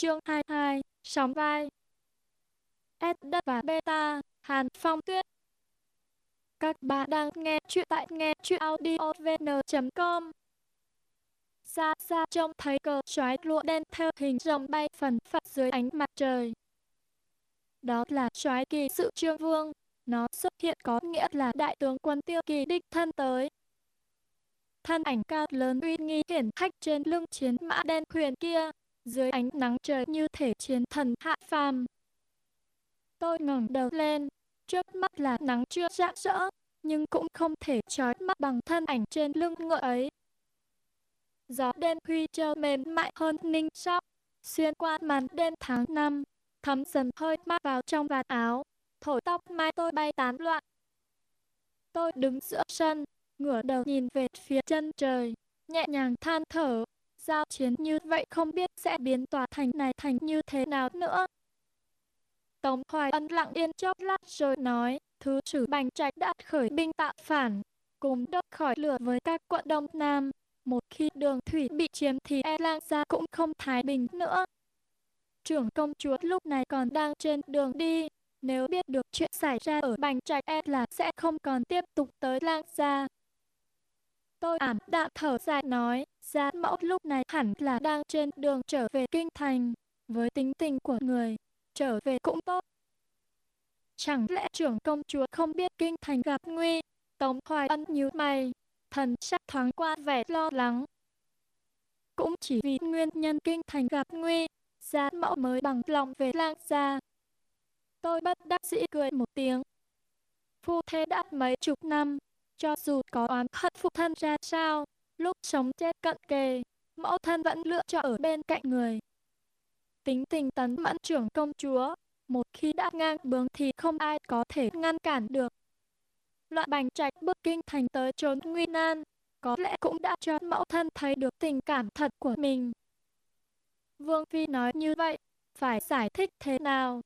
chương 22, sóng vai. S đất và beta, Hàn Phong Tuyết. Các bạn đang nghe chuyện tại nghe chuyện audiovn.com. Xa xa trông thấy cờ xoáy lụa đen theo hình rồng bay phần phật dưới ánh mặt trời. Đó là xoáy kỳ sự trương vương, nó xuất hiện có nghĩa là đại tướng quân tiêu kỳ đích thân tới. Thân ảnh cao lớn uy nghi hiển hách trên lưng chiến mã đen huyền kia, dưới ánh nắng trời như thể chiến thần hạ phàm. Tôi ngẩng đầu lên, trước mắt là nắng chưa rạng rỡ, nhưng cũng không thể trói mắt bằng thân ảnh trên lưng ngựa ấy. Gió đêm huy châu mềm mại hơn ninh sóc, xuyên qua màn đêm tháng năm, thấm dần hơi mát vào trong vạt áo, thổi tóc mai tôi bay tán loạn. Tôi đứng giữa sân, ngửa đầu nhìn về phía chân trời, nhẹ nhàng than thở, giao chiến như vậy không biết sẽ biến tòa thành này thành như thế nào nữa. Tống Hoài Ân lặng yên chốc lát rồi nói, thứ sử bành trạch đã khởi binh tạo phản, cùng đốt khỏi lửa với các quận Đông Nam. Một khi đường thủy bị chiếm thì e lang gia cũng không thái bình nữa. Trưởng công chúa lúc này còn đang trên đường đi, nếu biết được chuyện xảy ra ở bành trạch e là sẽ không còn tiếp tục tới lang gia. Tôi ảm đạm thở dài nói, gia mẫu lúc này hẳn là đang trên đường trở về kinh thành. Với tính tình của người, trở về cũng tốt. Chẳng lẽ trưởng công chúa không biết kinh thành gặp nguy? Tống Hoài Ân nhíu mày, thần sắc thoáng qua vẻ lo lắng. Cũng chỉ vì nguyên nhân kinh thành gặp nguy, gia mẫu mới bằng lòng về lang gia. Tôi bất đắc dĩ cười một tiếng. Phu thế đã mấy chục năm, cho dù có oán hận phụ thân ra sao, lúc sống chết cận kề, mẫu thân vẫn lựa chọn ở bên cạnh người. Tính tình tấn mẫn trưởng công chúa, một khi đã ngang bướng thì không ai có thể ngăn cản được. Loạn bành trạch bước kinh thành tới trốn nguy nan, có lẽ cũng đã cho mẫu thân thấy được tình cảm thật của mình. Vương Phi nói như vậy, phải giải thích thế nào?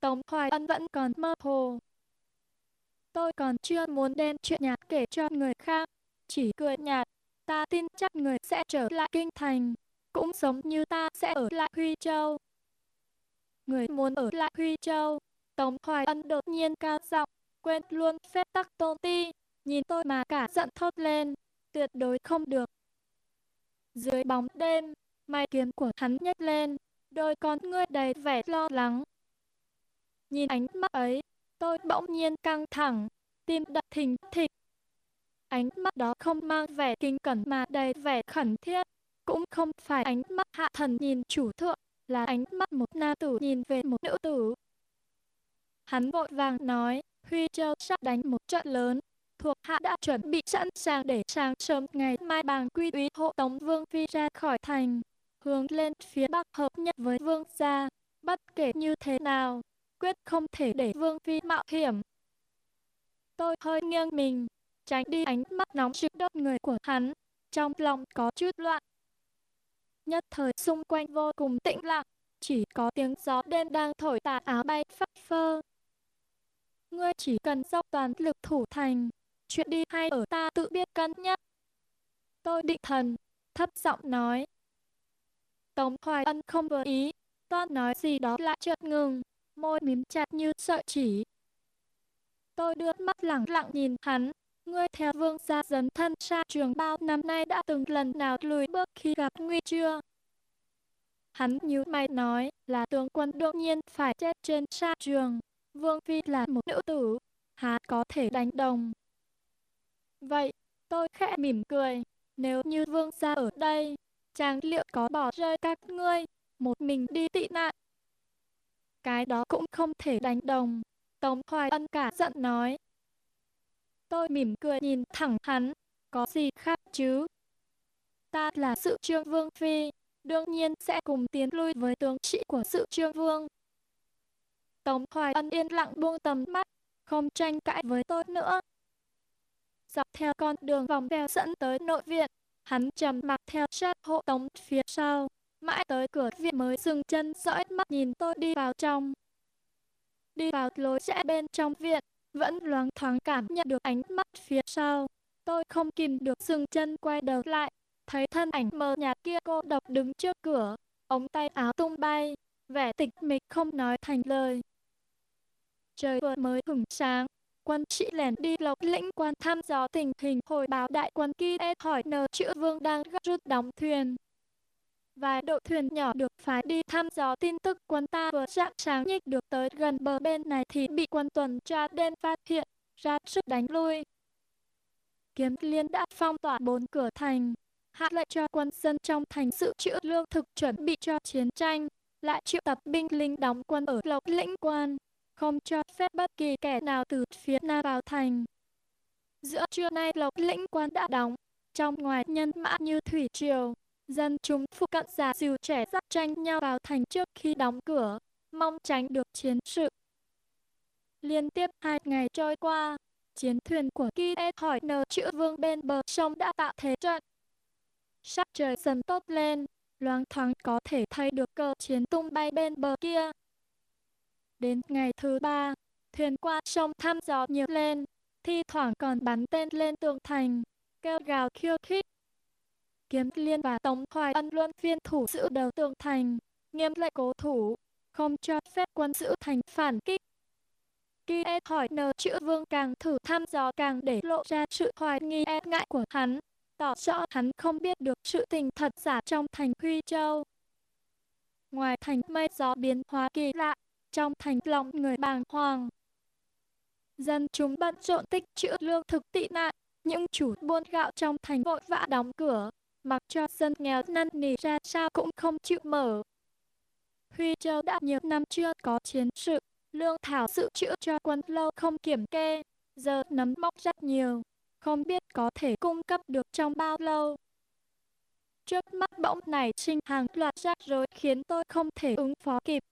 Tống Hoài Ân vẫn còn mơ hồ, Tôi còn chưa muốn đem chuyện nhạt kể cho người khác, chỉ cười nhạt. Ta tin chắc người sẽ trở lại kinh thành, cũng giống như ta sẽ ở lại Huy Châu. Người muốn ở lại Huy Châu, Tống Hoài Ân đột nhiên cao giọng, quên luôn phép tắc tôn ti, nhìn tôi mà cả giận thốt lên, tuyệt đối không được. Dưới bóng đêm, mai kiếm của hắn nhếch lên, đôi con ngươi đầy vẻ lo lắng. Nhìn ánh mắt ấy, Tôi bỗng nhiên căng thẳng, tim đập thình thịch. Ánh mắt đó không mang vẻ kính cẩn mà đầy vẻ khẩn thiết, cũng không phải ánh mắt hạ thần nhìn chủ thượng, là ánh mắt một nam tử nhìn về một nữ tử. Hắn vội vàng nói, Huy Châu sắp đánh một trận lớn, thuộc hạ đã chuẩn bị sẵn sàng để sáng sớm ngày mai bàng quy úy hộ tống vương phi ra khỏi thành, hướng lên phía bắc hợp nhất với vương gia, bất kể như thế nào, quyết không thể để Vương Phi mạo hiểm. Tôi hơi nghiêng mình, tránh đi ánh mắt nóng trực đốt người của hắn, trong lòng có chút loạn. Nhất thời xung quanh vô cùng tĩnh lặng, chỉ có tiếng gió đêm đang thổi tà áo bay phất phơ. Ngươi chỉ cần dốc toàn lực thủ thành, chuyện đi hay ở ta tự biết cân nhắc. Tôi định thần, thấp giọng nói. Tống Hoài Ân không vừa ý, toan nói gì đó lại chợt ngừng, môi mím chặt như sợi chỉ. Tôi đưa mắt lặng lặng nhìn hắn, ngươi theo vương gia dấn thân xa trường bao năm nay đã từng lần nào lùi bước khi gặp nguy chưa? Hắn nhíu mày nói là tướng quân đương nhiên phải chết trên sa trường. Vương Phi là một nữ tử, há có thể đánh đồng. Vậy, tôi khẽ mỉm cười, nếu như vương gia ở đây, chàng liệu có bỏ rơi các ngươi, một mình đi tị nạn, cái đó cũng không thể đánh đồng. Tống Hoài Ân cả giận nói. Tôi mỉm cười nhìn thẳng hắn, có gì khác chứ? Ta là sự trương vương phi, đương nhiên sẽ cùng tiến lui với tướng sĩ của sự trương vương. Tống Hoài Ân yên lặng buông tầm mắt, không tranh cãi với tôi nữa. Dọc theo con đường vòng vèo dẫn tới nội viện, hắn trầm mặc theo sát hộ tống phía sau mãi tới cửa viện mới dừng chân dõi mắt nhìn tôi đi vào trong. Đi vào lối rẽ bên trong viện, vẫn loáng thoáng cảm nhận được ánh mắt phía sau. Tôi không kìm được dừng chân quay đầu lại, thấy thân ảnh mờ nhạt kia cô độc đứng trước cửa, ống tay áo tung bay, vẻ tịch mịch không nói thành lời. Trời vừa mới hửng sáng, quân sĩ lẻn đi lộc lĩnh quan thăm dò tình hình hồi báo đại quân kia hỏi nờ chữ vương đang gấp rút đóng thuyền. Vài đội thuyền nhỏ được phái đi thăm dò tin tức quân ta vừa rạng sáng nhích được tới gần bờ bên này thì bị quân tuần tra đen phát hiện, ra sức đánh lui. Kiếm liên đã phong tỏa bốn cửa thành, hạ lệnh cho quân dân trong thành sự trữ lương thực chuẩn bị cho chiến tranh, lại triệu tập binh lính đóng quân ở lộc lĩnh quan, không cho phép bất kỳ kẻ nào từ phía nam vào thành. Giữa trưa nay lộc lĩnh quan đã đóng, trong ngoài nhân mã như thủy triều, dân chúng phụ cận già dìu trẻ dắt tranh nhau vào thành trước khi đóng cửa, mong tránh được chiến sự. Liên tiếp hai ngày trôi qua, chiến thuyền của Kiet hỏi nờ chữ vương bên bờ sông đã tạo thế trận. Sắc trời dần tốt lên, loáng thoáng có thể thấy được cờ chiến tung bay bên bờ kia. Đến ngày thứ ba, thuyền qua sông thăm dò nhiều lên, thi thoảng còn bắn tên lên tường thành, kêu gào khiêu khích. Kiếm Liên và Tống Hoài Ân luân phiên thủ giữ đầu tường thành, nghiêm lệnh cố thủ, không cho phép quân giữ thành phản kích. Khi e hỏi nờ chữ vương càng thử thăm dò càng để lộ ra sự hoài nghi e ngại của hắn, tỏ rõ hắn không biết được sự tình thật giả trong thành Huy Châu. Ngoài thành mây gió biến hóa kỳ lạ, trong thành lòng người bàng hoàng. Dân chúng bận rộn tích trữ lương thực tị nạn, những chủ buôn gạo trong thành vội vã đóng cửa, mặc cho dân nghèo năn nỉ ra sao cũng không chịu mở. Huy Châu đã nhiều năm chưa có chiến sự, lương thảo dự trữ cho quân lâu không kiểm kê, giờ nấm mốc rất nhiều, không biết có thể cung cấp được trong bao lâu. Trước mắt bỗng này sinh hàng loạt rắc rối khiến tôi không thể ứng phó kịp.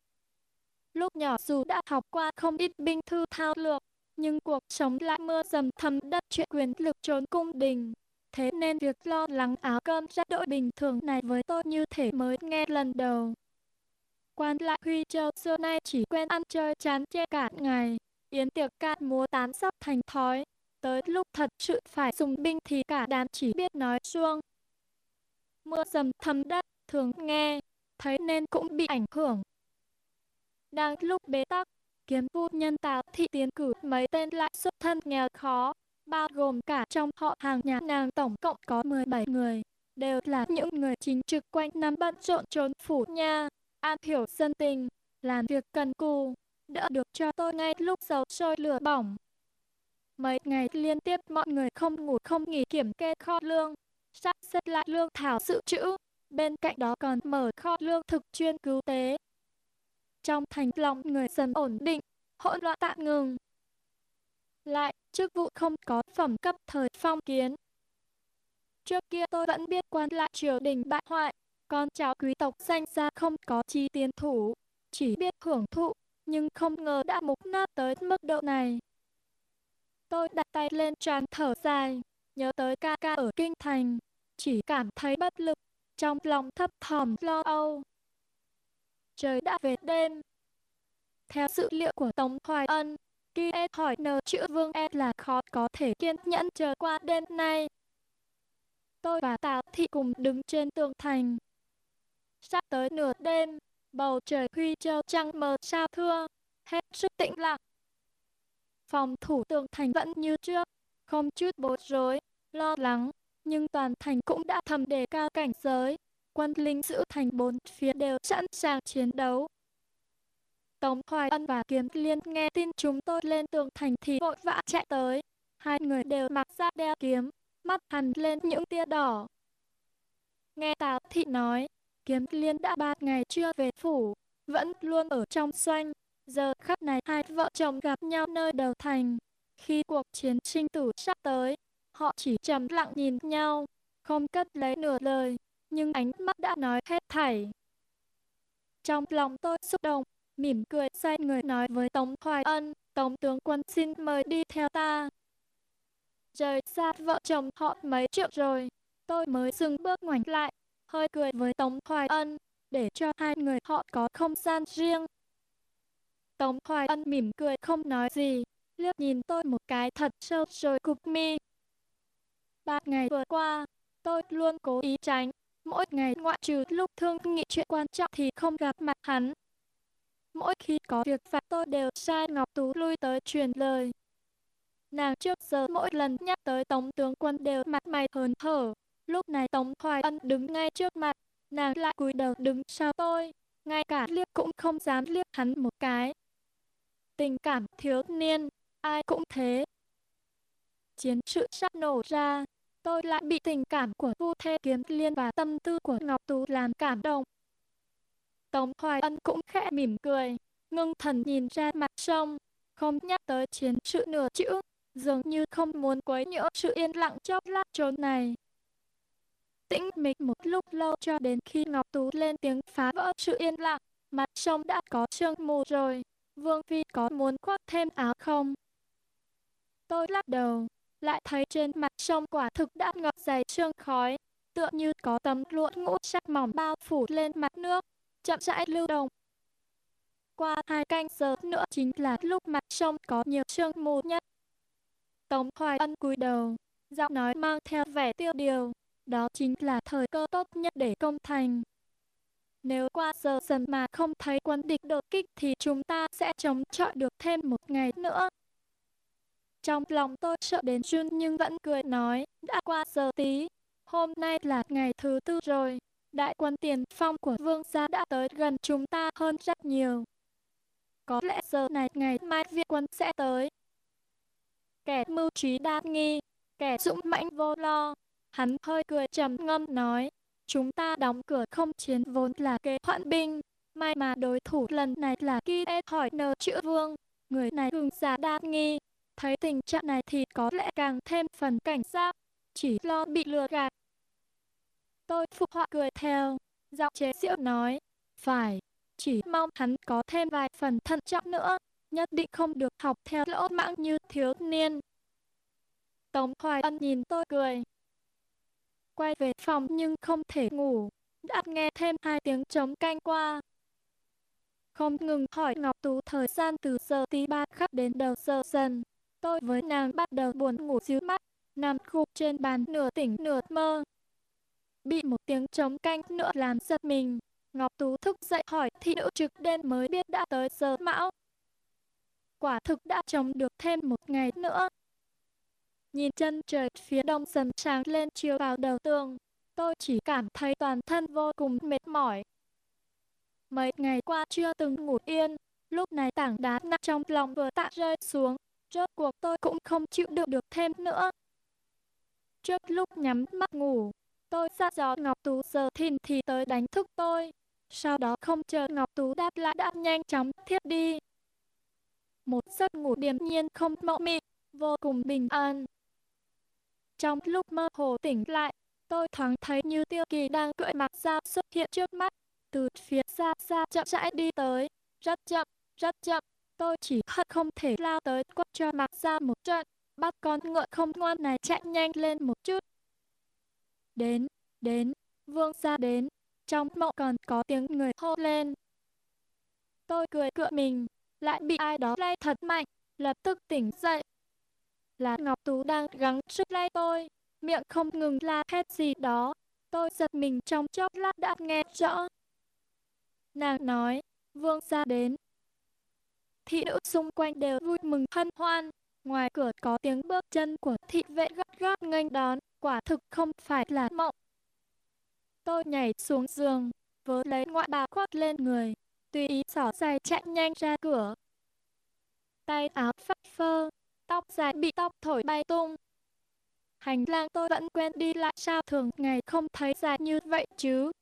Lúc nhỏ dù đã học qua không ít binh thư thao lược, nhưng cuộc sống lại mưa dầm thấm đất chuyện quyền lực trốn cung đình. Thế nên việc lo lắng áo cơm ra đội bình thường này với tôi như thể mới nghe lần đầu. Quan lại Huy Châu xưa nay chỉ quen ăn chơi chán chê cả ngày, yến tiệc cạn múa tán sắp thành thói. Tới lúc thật sự phải dùng binh thì cả đám chỉ biết nói xuông. Mưa dầm thấm đất, thường nghe, thấy nên cũng bị ảnh hưởng. Đang lúc bế tắc, kiếm phu nhân tào thị tiến cử mấy tên lại xuất thân nghèo khó, bao gồm cả trong họ hàng nhà nàng tổng cộng có 17 người, đều là những người chính trực quanh năm bận rộn trốn phủ nha, an hiểu dân tình, làm việc cần cù, đỡ được cho tôi ngay lúc dầu sôi lửa bỏng. Mấy ngày liên tiếp mọi người không ngủ không nghỉ kiểm kê kho lương, sắp xếp lại lương thảo dự trữ, bên cạnh đó còn mở kho lương thực chuyên cứu tế. Trong thành lòng người dần ổn định, hỗn loạn tạm ngừng. Lại, chức vụ không có phẩm cấp thời phong kiến. Trước kia tôi vẫn biết quan lại triều đình bại hoại, con cháu quý tộc danh ra không có chi tiến thủ, chỉ biết hưởng thụ, nhưng không ngờ đã mục nát tới mức độ này. Tôi đặt tay lên trán thở dài, nhớ tới ca ca ở kinh thành, chỉ cảm thấy bất lực, trong lòng thấp thỏm lo âu. Trời đã về đêm. Theo dữ liệu của Tống Hoài Ân, khi e hỏi nờ chữ vương e là khó có thể kiên nhẫn chờ qua đêm nay. Tôi và Tào Thị cùng đứng trên tường thành. Sắp tới nửa đêm, bầu trời huy châu trăng mờ sao thưa, hết sức tĩnh lặng. Phòng thủ tường thành vẫn như trước, không chút bối rối, lo lắng, nhưng toàn thành cũng đã thầm đề cao cảnh giới. Quân lính giữ thành bốn phía đều sẵn sàng chiến đấu. Tống Hoài Ân và Kiếm Liên nghe tin chúng tôi lên tường thành thì vội vã chạy tới. Hai người đều mặc ra đeo kiếm, mắt hằn lên những tia đỏ. Nghe Tào Thị nói, Kiếm Liên đã ba ngày chưa về phủ, vẫn luôn ở trong xoanh Giờ khắc này hai vợ chồng gặp nhau nơi đầu thành. Khi cuộc chiến sinh tử sắp tới, họ chỉ trầm lặng nhìn nhau, không cất lấy nửa lời, nhưng ánh mắt đã nói hết thảy. Trong lòng tôi xúc động, mỉm cười xoay người nói với Tống Hoài Ân, Tống tướng quân xin mời đi theo ta. Rời xa vợ chồng họ mấy triệu rồi, tôi mới dừng bước ngoảnh lại, hơi cười với Tống Hoài Ân, để cho hai người họ có không gian riêng. Tống Hoài Ân mỉm cười không nói gì, liếc nhìn tôi một cái thật sâu rồi cục mi. Ba ngày vừa qua, tôi luôn cố ý tránh, Mỗi ngày ngoại trừ lúc thương nghị chuyện quan trọng thì không gặp mặt hắn. Mỗi khi có việc phải tôi đều sai Ngọc Tú lui tới truyền lời. Nàng trước giờ mỗi lần nhắc tới Tống tướng quân đều mặt mày hớn hở. Lúc này Tống Hoài Ân đứng ngay trước mặt, nàng lại cúi đầu đứng sau tôi. Ngay cả liếc cũng không dám liếc hắn một cái. Tình cảm thiếu niên, ai cũng thế. Chiến sự sắp nổ ra, tôi lại bị tình cảm của Vu Thê Kiếm Liên và tâm tư của Ngọc Tú làm cảm động. Tống Hoài Ân cũng khẽ mỉm cười, ngưng thần nhìn ra mặt sông, không nhắc tới chiến sự nửa chữ, dường như không muốn quấy nhiễu sự yên lặng chốc lát trốn này. Tĩnh mịch một lúc lâu cho đến khi Ngọc Tú lên tiếng phá vỡ sự yên lặng, mặt sông đã có sương mù rồi, Vương Phi có muốn khoác thêm áo không? Tôi lắc đầu, lại thấy trên mặt sông quả thực đã ngập dày sương khói, tựa như có tấm lụa ngũ sắc mỏng bao phủ lên mặt nước, chậm rãi lưu động. Qua hai canh giờ nữa chính là lúc mặt sông có nhiều sương mù nhất. Tống Hoài Ân cúi đầu, giọng nói mang theo vẻ tiêu điều, đó chính là thời cơ tốt nhất để công thành. Nếu qua giờ dần mà không thấy quân địch đột kích thì chúng ta sẽ chống chọi được thêm một ngày nữa. Trong lòng tôi sợ đến run nhưng vẫn cười nói, đã qua giờ tí, hôm nay là ngày thứ tư rồi, đại quân tiền phong của vương gia đã tới gần chúng ta hơn rất nhiều. Có lẽ giờ này ngày mai viện quân sẽ tới. Kẻ mưu trí đa nghi, kẻ dũng mãnh vô lo, hắn hơi cười trầm ngâm nói, chúng ta đóng cửa không chiến vốn là kế hoãn binh, may mà đối thủ lần này là Ki hỏi nờ chữ vương, người này cường giả đa nghi, Thấy tình trạng này thì có lẽ càng thêm phần cảnh giác, chỉ lo bị lừa gạt. Tôi phục họa cười theo, giọng chế giễu nói, phải, chỉ mong hắn có thêm vài phần thận trọng nữa, nhất định không được học theo lỗ mãng như thiếu niên. Tống Hoài Ân nhìn tôi cười. Quay về phòng nhưng không thể ngủ, đã nghe thêm hai tiếng trống canh qua. Không ngừng hỏi Ngọc Tú thời gian từ giờ tí ba khắc đến đầu giờ dần. Tôi với nàng bắt đầu buồn ngủ dưới mắt, nằm gục trên bàn nửa tỉnh nửa mơ. Bị một tiếng trống canh nữa làm giật mình. Ngọc Tú thức dậy hỏi thị nữ trực đêm mới biết đã tới giờ mão. Quả thực đã trồng được thêm một ngày nữa. Nhìn chân trời phía đông dần sáng lên chiếu vào đầu tường, tôi chỉ cảm thấy toàn thân vô cùng mệt mỏi. Mấy ngày qua chưa từng ngủ yên, lúc này tảng đá nặng trong lòng vừa tạ rơi xuống, Rốt cuộc tôi cũng không chịu đựng được thêm nữa. Trước lúc nhắm mắt ngủ, tôi ra gió Ngọc Tú giờ thìn thì tới đánh thức tôi. Sau đó không chờ Ngọc Tú đáp lại đã nhanh chóng thiết đi. Một giấc ngủ điềm nhiên không mộng mị, vô cùng bình an. Trong lúc mơ hồ tỉnh lại, tôi thoáng thấy như tiêu kỳ đang cưỡi mặt dao xuất hiện trước mắt. Từ phía xa xa chậm rãi đi tới, rất chậm, rất chậm, Tôi chỉ hận không thể lao tới quất cho mặt ra một trận, bắt con ngựa không ngoan này chạy nhanh lên một chút. Đến, đến, vương gia đến, trong mộng còn có tiếng người hô lên. Tôi cười cựa mình, lại bị ai đó lay thật mạnh, lập tức tỉnh dậy. Là Ngọc Tú đang gắng sức lay tôi, miệng không ngừng la hét gì đó. Tôi giật mình trong chốc lát đã nghe rõ. Nàng nói, vương gia đến, thị nữ xung quanh đều vui mừng hân hoan. Ngoài cửa có tiếng bước chân của thị vệ gắt gắt nghênh đón, quả thực không phải là mộng. Tôi nhảy xuống giường, vớ lấy ngoại bào khoác lên người, tùy ý xỏ giày chạy nhanh ra cửa. Tay áo phất phơ, tóc dài bị tóc thổi bay tung. Hành lang tôi vẫn quen đi lại sao thường ngày không thấy dài như vậy chứ.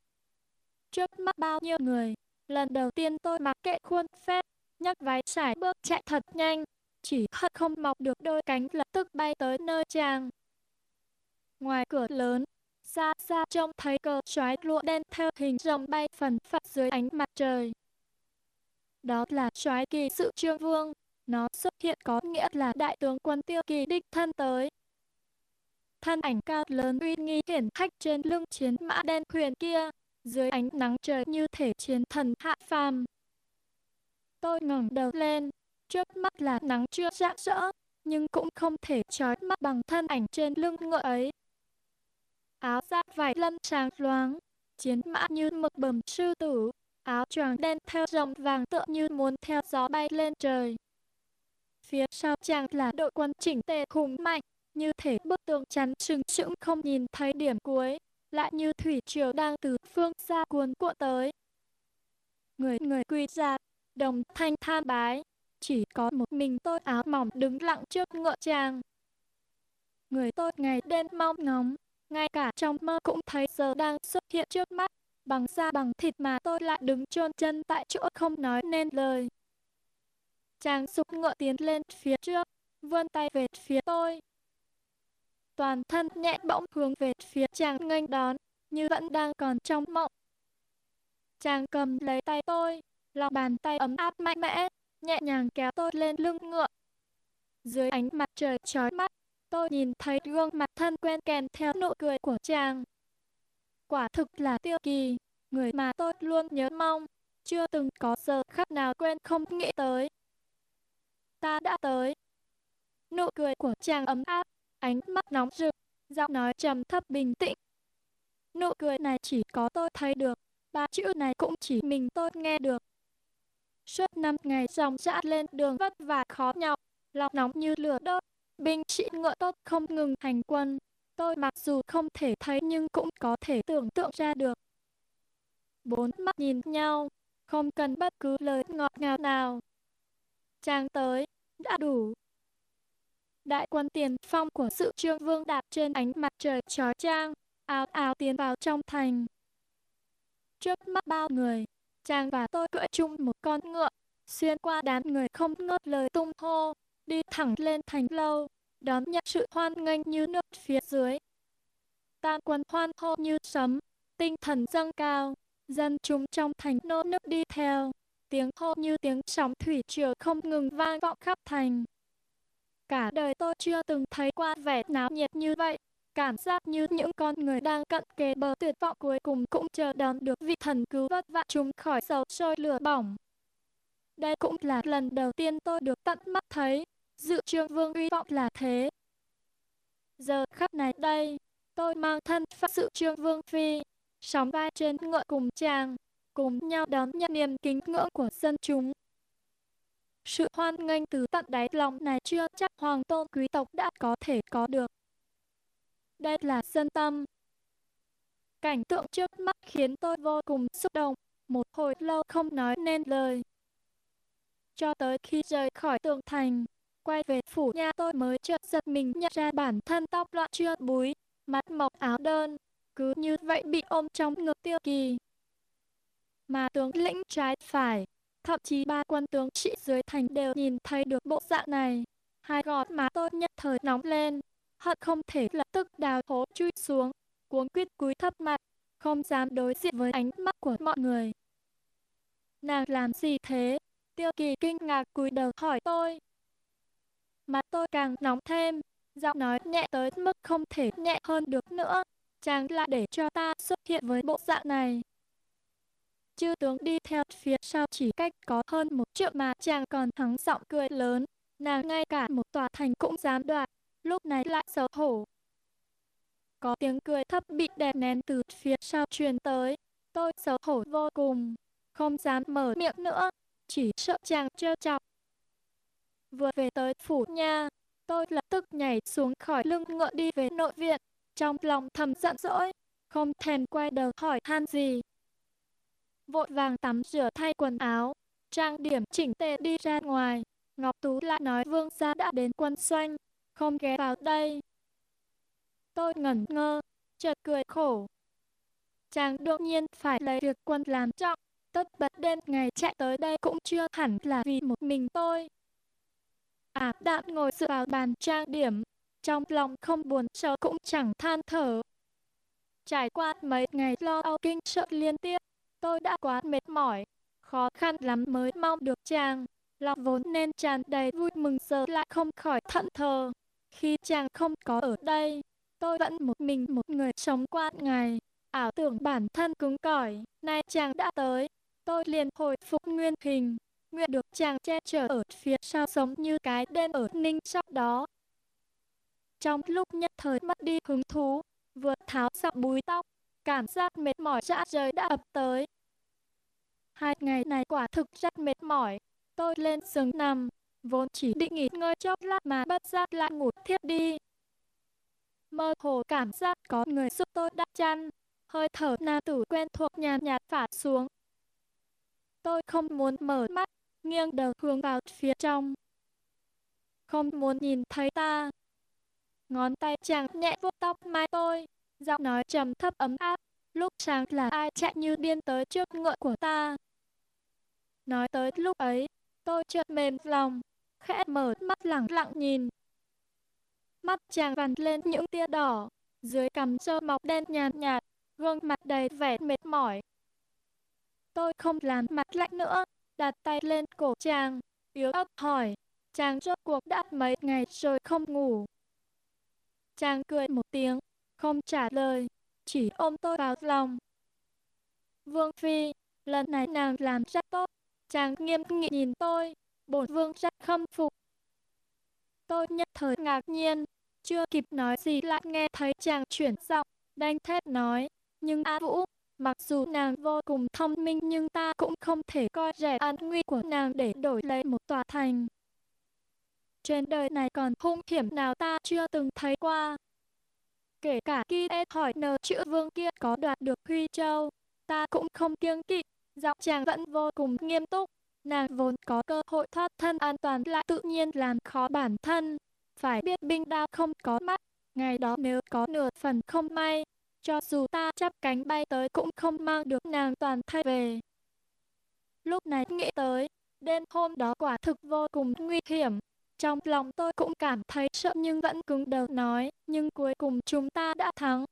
Trước mắt bao nhiêu người, lần đầu tiên tôi mặc kệ khuôn phép, nhấc váy sải bước chạy thật nhanh, chỉ hận không mọc được đôi cánh lập tức bay tới nơi chàng. Ngoài cửa lớn, xa xa trông thấy cờ xoáy lụa đen theo hình rồng bay phần phật dưới ánh mặt trời. Đó là xoáy kỳ sự trương vương, nó xuất hiện có nghĩa là đại tướng quân tiêu kỳ đích thân tới. Thân ảnh cao lớn uy nghi hiển hách trên lưng chiến mã đen huyền kia, dưới ánh nắng trời như thể chiến thần hạ phàm, Tôi ngẩng đầu lên, trước mắt là nắng chưa rạng rỡ, nhưng cũng không thể trói mắt bằng thân ảnh trên lưng ngựa ấy. Áo giáp vải lân sáng loáng, chiến mã như mực bầm sư tử, áo choàng đen theo rồng vàng tựa như muốn theo gió bay lên trời. Phía sau chàng là đội quân chỉnh tề hùng mạnh, như thể bức tường chắn sừng sững không nhìn thấy điểm cuối, lại như thủy triều đang từ phương xa cuốn cuộn tới. Người người quỳ ra, đồng thanh than bái, chỉ có một mình tôi áo mỏng đứng lặng trước ngựa chàng. Người tôi ngày đêm mong ngóng, ngay cả trong mơ cũng thấy giờ đang xuất hiện trước mắt, bằng da bằng thịt mà tôi lại đứng chôn chân tại chỗ không nói nên lời. Chàng sụp ngựa tiến lên phía trước, vươn tay về phía tôi. Toàn thân nhẹ bỗng hướng về phía chàng nghênh đón, như vẫn đang còn trong mộng. Chàng cầm lấy tay tôi, lòng bàn tay ấm áp mạnh mẽ, nhẹ nhàng kéo tôi lên lưng ngựa. Dưới ánh mặt trời chói mắt, tôi nhìn thấy gương mặt thân quen kèm theo nụ cười của chàng. Quả thực là tiêu kỳ, người mà tôi luôn nhớ mong, chưa từng có giờ khắc nào quên không nghĩ tới. Ta đã tới. Nụ cười của chàng ấm áp, ánh mắt nóng rực, giọng nói trầm thấp bình tĩnh. Nụ cười này chỉ có tôi thấy được, ba chữ này cũng chỉ mình tôi nghe được. Suốt năm ngày dòng dã lên đường vất vả khó nhọc, lòng nóng như lửa đốt, binh sĩ ngựa tốt không ngừng hành quân. Tôi mặc dù không thể thấy nhưng cũng có thể tưởng tượng ra được. Bốn mắt nhìn nhau, không cần bất cứ lời ngọt ngào nào. Chàng tới, đã đủ. Đại quân tiền phong của sự trương vương đạp trên ánh mặt trời chói trang, áo áo tiến vào trong thành. Trước mắt bao người, chàng và tôi cưỡi chung một con ngựa, xuyên qua đám người không ngớt lời tung hô, đi thẳng lên thành lâu, đón nhận sự hoan nghênh như nước phía dưới. Tam quân hoan hô như sấm, tinh thần dâng cao, dân chúng trong thành nô nức đi theo, tiếng hô như tiếng sóng thủy triều không ngừng vang vọng khắp thành. Cả đời tôi chưa từng thấy qua vẻ náo nhiệt như vậy, cảm giác như những con người đang cận kề bờ tuyệt vọng cuối cùng cũng chờ đón được vị thần cứu vớt vạn chúng khỏi dầu sôi lửa bỏng. Đây cũng là lần đầu tiên tôi được tận mắt thấy, dự trương vương uy vọng là thế. Giờ khắc này đây, tôi mang thân phận sự trương vương phi, sóng vai trên ngựa cùng chàng, cùng nhau đón nhận niềm kính ngưỡng của dân chúng. Sự hoan nghênh từ tận đáy lòng này chưa chắc hoàng tôn quý tộc đã có thể có được. Đây là dân tâm. Cảnh tượng trước mắt khiến tôi vô cùng xúc động, một hồi lâu không nói nên lời. Cho tới khi rời khỏi tường thành, quay về phủ nhà tôi mới chợt giật mình nhận ra bản thân tóc loạn chưa búi, mặt mộc áo đơn, cứ như vậy bị ôm trong ngực tiêu kỳ. Mà tướng lĩnh trái phải, thậm chí ba quân tướng trị dưới thành đều nhìn thấy được bộ dạng này. Hai gọt má tôi nhất thời nóng lên, hận không thể lập tức đào hố chui xuống, cuống quýt cúi thấp mặt, không dám đối diện với ánh mắt của mọi người. Nàng làm gì thế? Tiêu kỳ kinh ngạc cúi đầu hỏi tôi. Mặt tôi càng nóng thêm, giọng nói nhẹ tới mức không thể nhẹ hơn được nữa. Chàng lại để cho ta xuất hiện với bộ dạng này. Chư tướng đi theo phía sau chỉ cách có hơn một triệu mà chàng còn thắng giọng cười lớn. Nàng ngay cả một tòa thành cũng dám đoạt, lúc này lại xấu hổ. Có tiếng cười thấp bị đè nén từ phía sau truyền tới. Tôi xấu hổ vô cùng, không dám mở miệng nữa, chỉ sợ chàng trêu chọc. Vừa về tới phủ nha, tôi lập tức nhảy xuống khỏi lưng ngựa đi về nội viện, trong lòng thầm giận dỗi, không thèm quay đầu hỏi han gì. Vội vàng tắm rửa thay quần áo, trang điểm chỉnh tề đi ra ngoài. Ngọc Tú lại nói vương gia đã đến quân xoanh, không ghé vào đây. Tôi ngẩn ngơ, chợt cười khổ. Chàng đột nhiên phải lấy việc quân làm trọng, tất bật đêm ngày chạy tới đây cũng chưa hẳn là vì một mình tôi. À đạm ngồi dựa vào bàn trang điểm, trong lòng không buồn sầu cũng chẳng than thở. Trải qua mấy ngày lo âu kinh sợ liên tiếp, tôi đã quá mệt mỏi, khó khăn lắm mới mong được chàng. Lòng vốn nên tràn đầy vui mừng giờ lại không khỏi thận thờ. Khi chàng không có ở đây, tôi vẫn một mình một người sống qua ngày. Ảo tưởng bản thân cứng cỏi, nay chàng đã tới. Tôi liền hồi phục nguyên hình, nguyện được chàng che chở ở phía sau sống như cái đen ở ninh sau đó. Trong lúc nhất thời mất đi hứng thú, vừa tháo sọc búi tóc, cảm giác mệt mỏi dã rời đã ập tới. Hai ngày này quả thực rất mệt mỏi, tôi lên giường nằm, vốn chỉ định nghỉ ngơi chốc lát mà bất giác lại ngủ thiếp đi. Mơ hồ cảm giác có người giúp tôi đắp chăn, hơi thở nam tử quen thuộc nhàn nhạt phả xuống. Tôi không muốn mở mắt, nghiêng đầu hướng vào phía trong. Không muốn nhìn thấy ta. Ngón tay chàng nhẹ vuốt tóc mai tôi, giọng nói trầm thấp ấm áp. Lúc sáng là ai chạy như điên tới trước ngựa của ta. Nói tới lúc ấy, tôi chợt mềm lòng, khẽ mở mắt lẳng lặng nhìn. Mắt chàng vằn lên những tia đỏ, dưới cằm sơ mọc đen nhàn nhạt, gương mặt đầy vẻ mệt mỏi. Tôi không làm mặt lạnh nữa, đặt tay lên cổ chàng, yếu ớt hỏi, chàng rốt cuộc đã mấy ngày rồi không ngủ. Chàng cười một tiếng, không trả lời, chỉ ôm tôi vào lòng. Vương Phi, lần này nàng làm rất tốt, chàng nghiêm nghị nhìn tôi, bổn vương rất khâm phục. Tôi nhất thời ngạc nhiên, chưa kịp nói gì lại nghe thấy chàng chuyển giọng, đanh thép nói, nhưng A Vũ, mặc dù nàng vô cùng thông minh nhưng ta cũng không thể coi rẻ an nguy của nàng để đổi lấy một tòa thành. Trên đời này còn hung hiểm nào ta chưa từng thấy qua. Kể cả khi e hỏi nờ chữ vương kia có đoạt được Huy Châu, ta cũng không kiêng kỵ, giọng chàng vẫn vô cùng nghiêm túc. Nàng vốn có cơ hội thoát thân an toàn lại tự nhiên làm khó bản thân. Phải biết binh đao không có mắt, ngày đó nếu có nửa phần không may, cho dù ta chắp cánh bay tới cũng không mang được nàng toàn thay về. Lúc này nghĩ tới, đêm hôm đó quả thực vô cùng nguy hiểm. Trong lòng tôi cũng cảm thấy sợ nhưng vẫn cứng đầu nói, nhưng cuối cùng chúng ta đã thắng.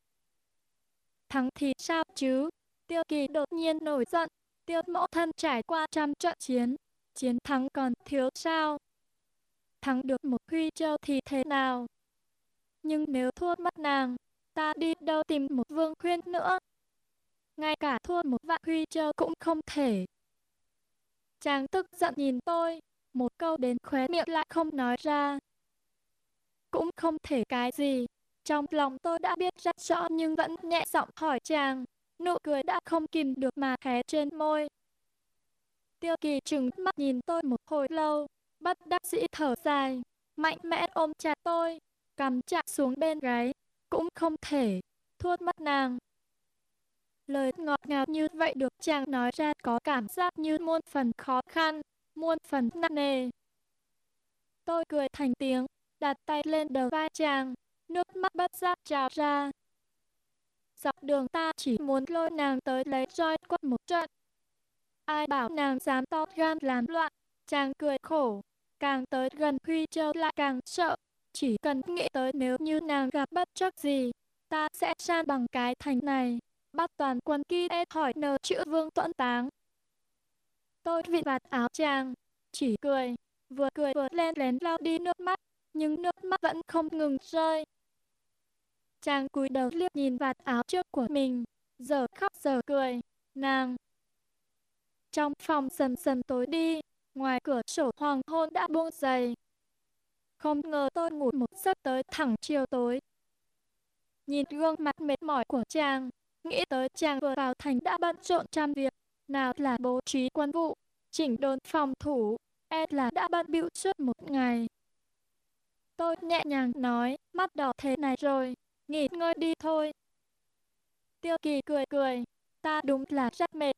Thắng thì sao chứ? Tiêu kỳ đột nhiên nổi giận, tiêu mẫu thân trải qua trăm trận chiến, chiến thắng còn thiếu sao? Thắng được một huy châu thì thế nào? Nhưng nếu thua mất nàng, ta đi đâu tìm một vương khuyên nữa. Ngay cả thua một vạn huy châu cũng không thể. Chàng tức giận nhìn tôi, một câu đến khóe miệng lại không nói ra. Cũng không thể cái gì, trong lòng tôi đã biết rất rõ nhưng vẫn nhẹ giọng hỏi chàng, nụ cười đã không kìm được mà hé trên môi. Tiêu kỳ trừng mắt nhìn tôi một hồi lâu, bất đắc dĩ thở dài, mạnh mẽ ôm chặt tôi, cầm chặt xuống bên gáy, cũng không thể, thuốc mắt nàng. Lời ngọt ngào như vậy được chàng nói ra có cảm giác như muôn phần khó khăn, muôn phần nặng nề. Tôi cười thành tiếng, đặt tay lên đầu vai chàng, nước mắt bất giác trào ra. Dọc đường ta chỉ muốn lôi nàng tới lấy roi quất một trận. Ai bảo nàng dám to gan làm loạn, chàng cười khổ, càng tới gần Huy Châu lại càng sợ. Chỉ cần nghĩ tới nếu như nàng gặp bất chắc gì, ta sẽ san bằng cái thành này. Bắt toàn quân kia e hỏi nờ chữ vương tuẫn táng. Tôi vịn vạt áo chàng, chỉ cười, vừa cười vừa len lén lau đi nước mắt, nhưng nước mắt vẫn không ngừng rơi. Chàng cúi đầu liếc nhìn vạt áo trước của mình, giờ khóc giờ cười, nàng. Trong phòng dần dần tối đi, ngoài cửa sổ hoàng hôn đã buông dày. Không ngờ tôi ngủ một giấc tới thẳng chiều tối. Nhìn gương mặt mệt mỏi của chàng, nghĩ tới chàng vừa vào thành đã bận rộn trăm việc, nào là bố trí quân vụ, chỉnh đồn phòng thủ, e là đã bận bịu suốt một ngày. Tôi nhẹ nhàng nói, mắt đỏ thế này rồi, nghỉ ngơi đi thôi. Tiêu kỳ cười cười, ta đúng là rất mệt.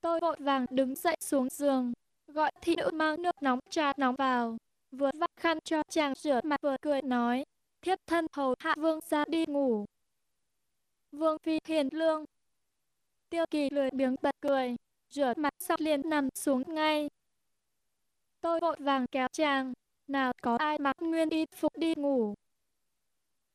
Tôi vội vàng đứng dậy xuống giường, gọi thị nữ mang nước nóng trà nóng vào, vừa vắt khăn cho chàng rửa mặt vừa cười nói, thiếp thân hầu hạ vương ra đi ngủ. Vương phi hiền lương. Tiêu kỳ lười biếng bật cười, rửa mặt xong liền nằm xuống ngay. Tôi vội vàng kéo chàng, nào có ai mặc nguyên y phục đi ngủ.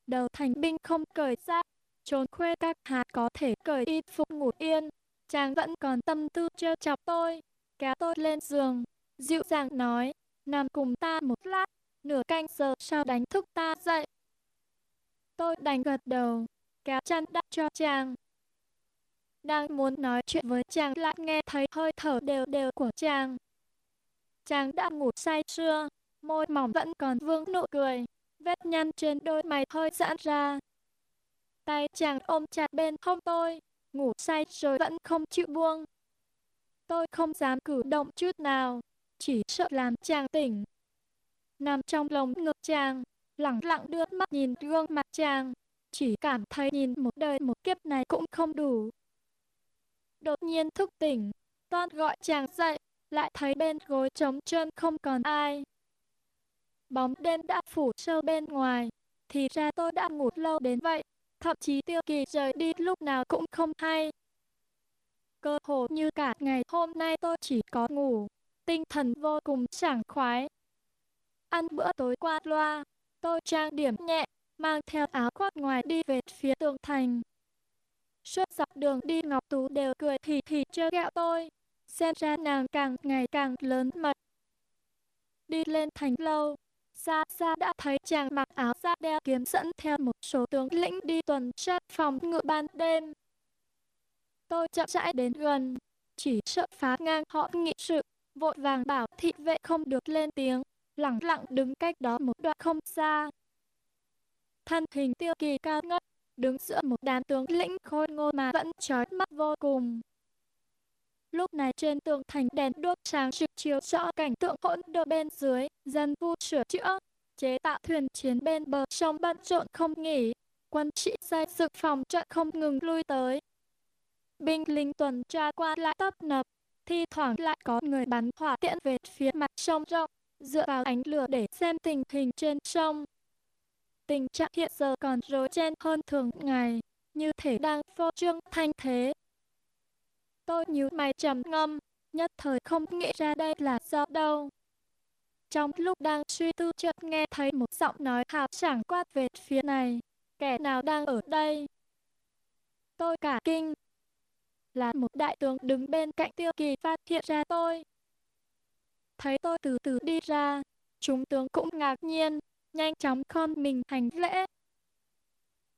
Đầu thành binh không cởi ra, trốn khuê các hạt có thể cởi y phục ngủ yên. Chàng vẫn còn tâm tư trêu chọc tôi, kéo tôi lên giường, dịu dàng nói, nằm cùng ta một lát, nửa canh giờ sau đánh thức ta dậy. Tôi đành gật đầu, kéo chăn đắp cho chàng. Đang muốn nói chuyện với chàng lại nghe thấy hơi thở đều đều của chàng. Chàng đã ngủ say sưa, môi mỏng vẫn còn vương nụ cười, vết nhăn trên đôi mày hơi giãn ra. tay chàng ôm chặt bên hông tôi, ngủ say rồi vẫn không chịu buông. Tôi không dám cử động chút nào, chỉ sợ làm chàng tỉnh. Nằm trong lồng ngực chàng, lặng lặng đưa mắt nhìn gương mặt chàng, chỉ cảm thấy nhìn một đời một kiếp này cũng không đủ. Đột nhiên thức tỉnh, toan gọi chàng dậy, lại thấy bên gối trống trơn không còn ai. Bóng đêm đã phủ sâu bên ngoài, thì ra tôi đã ngủ lâu đến vậy, thậm chí tiêu kỳ rời đi lúc nào cũng không hay. Cơ hồ như cả ngày hôm nay tôi chỉ có ngủ, tinh thần vô cùng sảng khoái. Ăn bữa tối qua loa, tôi trang điểm nhẹ, mang theo áo khoác ngoài đi về phía tường thành. Suốt dọc đường đi Ngọc Tú đều cười thì thì chơi ghẹo tôi, xem ra nàng càng ngày càng lớn mật. Đi lên thành lâu, xa xa đã thấy chàng mặc áo da đeo kiếm dẫn theo một số tướng lĩnh đi tuần tra phòng ngự ban đêm. Tôi chậm rãi đến gần, chỉ sợ phá ngang họ nghị sự, vội vàng bảo thị vệ không được lên tiếng, lặng lặng đứng cách đó một đoạn không xa. Thân hình tiêu kỳ cao ngất, đứng giữa một đám tướng lĩnh khôi ngô mà vẫn chói mắt vô cùng. Lúc này trên tường thành đèn đuốc sáng trực chiếu rõ cảnh tượng hỗn độn bên dưới, dân vu sửa chữa, chế tạo thuyền chiến bên bờ sông bận rộn không nghỉ, quân sĩ xây dựng phòng trận không ngừng lui tới. Binh lính tuần tra qua lại tấp nập, thi thoảng lại có người bắn hỏa tiễn về phía mặt sông rộng, dựa vào ánh lửa để xem tình hình trên sông. Tình trạng hiện giờ còn rối ren hơn thường ngày, như thể đang phô trương thanh thế, Tôi nhíu mày trầm ngâm, nhất thời không nghĩ ra đây là do đâu. Trong lúc đang suy tư chợt nghe thấy một giọng nói hào sảng quát về phía này. Kẻ nào đang ở đây? Tôi cả kinh. Là một đại tướng đứng bên cạnh tiêu kỳ phát hiện ra tôi. Thấy tôi từ từ đi ra, chúng tướng cũng ngạc nhiên, nhanh chóng khom mình hành lễ.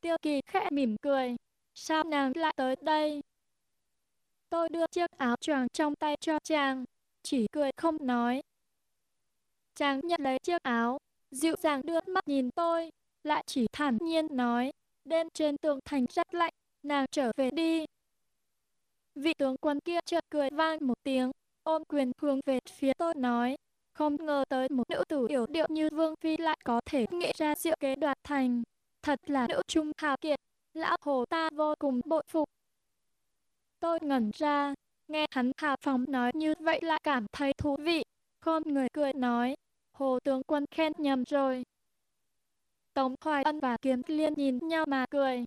Tiêu kỳ khẽ mỉm cười. Sao nàng lại tới đây? Tôi đưa chiếc áo choàng trong tay cho chàng, chỉ cười không nói. Chàng nhận lấy chiếc áo, dịu dàng đưa mắt nhìn tôi, lại chỉ thản nhiên nói, đêm trên tường thành rất lạnh, nàng trở về đi. Vị tướng quân kia chợt cười vang một tiếng, ôm quyền hướng về phía tôi nói, không ngờ tới một nữ tử yếu điệu như Vương Phi lại có thể nghĩ ra diệu kế đoạt thành. Thật là nữ trung hào kiệt, lão hồ ta vô cùng bội phục. Tôi ngẩn ra, nghe hắn hào phóng nói như vậy lại cảm thấy thú vị. Không người cười nói, hồ tướng quân khen nhầm rồi. Tống Hoài Ân và Kiếm Liên nhìn nhau mà cười.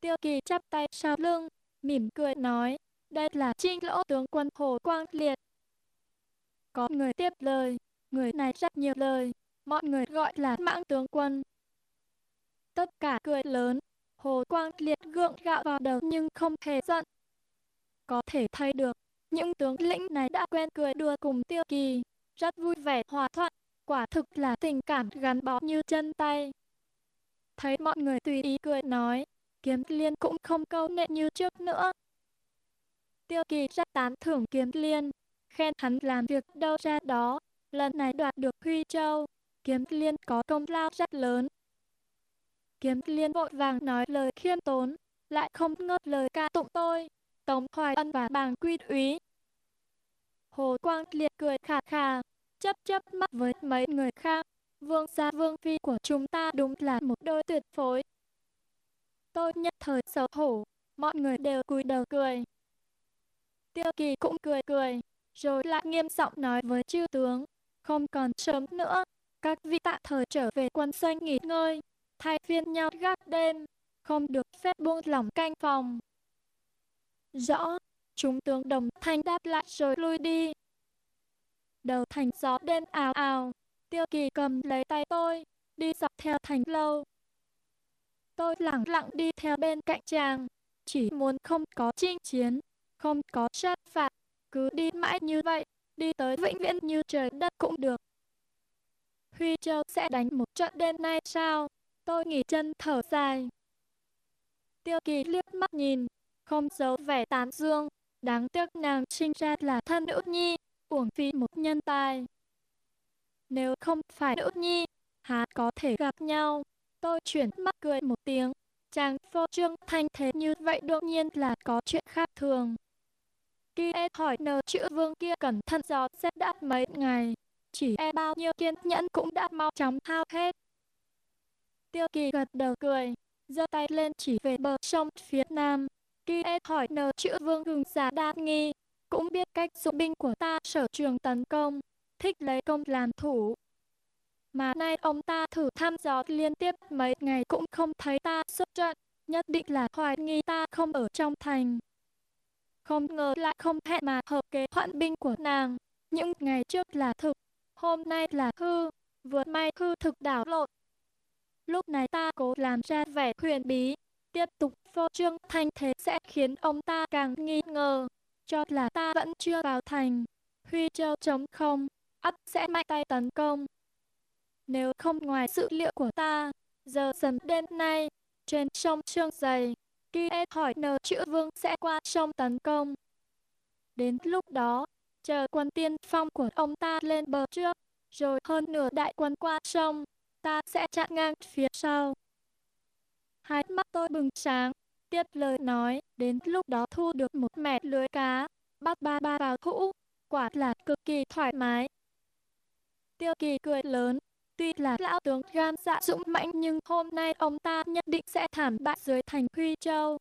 Tiêu Kỳ chắp tay sau lưng, mỉm cười nói, đây là trinh lỗ tướng quân Hồ Quang Liệt. Có người tiếp lời, người này rất nhiều lời, mọi người gọi là mãng tướng quân. Tất cả cười lớn, Hồ Quang Liệt gượng gạo vào đầu nhưng không hề giận. Có thể thấy được, những tướng lĩnh này đã quen cười đùa cùng Tiêu Kỳ, rất vui vẻ hòa thuận, quả thực là tình cảm gắn bó như chân tay. Thấy mọi người tùy ý cười nói, Kiếm Liên cũng không câu nệ như trước nữa. Tiêu Kỳ rất tán thưởng Kiếm Liên, khen hắn làm việc đâu ra đó, lần này đoạt được Huy Châu, Kiếm Liên có công lao rất lớn, Kiếm liên vội vàng nói lời khiêm tốn, lại không ngớt lời ca tụng tôi, Tống Hoài Ân và bàng quy úy. Hồ Quang liệt cười khà khà, chấp chấp mắt với mấy người khác. Vương gia vương phi của chúng ta đúng là một đôi tuyệt phối. Tôi nhất thời xấu hổ, mọi người đều cúi đầu cười. Tiêu kỳ cũng cười cười, rồi lại nghiêm giọng nói với chư tướng, không còn sớm nữa, các vị tạm thời trở về quân doanh nghỉ ngơi thay phiên nhau gác đêm, không được phép buông lỏng canh phòng. Rõ, chúng tướng đồng thanh đáp lại rồi lui đi. Đầu thành gió đêm ào ào, tiêu kỳ cầm lấy tay tôi, đi dọc theo thành lâu. Tôi lặng lặng đi theo bên cạnh chàng, chỉ muốn không có chinh chiến, không có sát phạt, cứ đi mãi như vậy, đi tới vĩnh viễn như trời đất cũng được. Huy Châu sẽ đánh một trận đêm nay sao? Tôi nghỉ chân thở dài. Tiêu kỳ liếc mắt nhìn, không giấu vẻ tán dương. Đáng tiếc nàng sinh ra là thân nữ nhi, uổng phí một nhân tài. Nếu không phải nữ nhi, há có thể gặp nhau. Tôi chuyển mắt cười một tiếng, Chàng phô trương thanh thế như vậy đương nhiên là có chuyện khác thường. Khi e hỏi nờ chữ vương kia cẩn thận dò xét đã mấy ngày, chỉ e bao nhiêu kiên nhẫn cũng đã mau chóng hao hết. Tiêu kỳ gật đầu cười, giơ tay lên chỉ về bờ sông phía nam. Khi e hỏi nờ chữ vương gừng giả đa nghi, cũng biết cách dụng binh của ta sở trường tấn công, thích lấy công làm thủ. Mà nay ông ta thử thăm dò liên tiếp mấy ngày cũng không thấy ta xuất trận, nhất định là hoài nghi ta không ở trong thành. Không ngờ lại không hẹn mà hợp kế hoạn binh của nàng. Những ngày trước là thực, hôm nay là hư, vừa may hư thực đảo lộn. Lúc này ta cố làm ra vẻ huyền bí, tiếp tục phô trương thanh thế sẽ khiến ông ta càng nghi ngờ, cho là ta vẫn chưa vào thành. Huy Châu chống không, ắt sẽ mạnh tay tấn công. Nếu không ngoài sự liệu của ta, giờ dần đêm nay, trên sông Trương Dày, Kia hỏi nờ chữ vương sẽ qua sông tấn công. Đến lúc đó, chờ quân tiên phong của ông ta lên bờ trước, rồi hơn nửa đại quân qua sông, ta sẽ chặn ngang phía sau. Hai mắt tôi bừng sáng, tiếp lời nói, đến lúc đó thu được một mẻ lưới cá, bắt ba ba vào hũ, quả là cực kỳ thoải mái. Tiêu kỳ cười lớn, tuy là lão tướng gan dạ dũng mãnh nhưng hôm nay ông ta nhất định sẽ thảm bại dưới thành Huy Châu.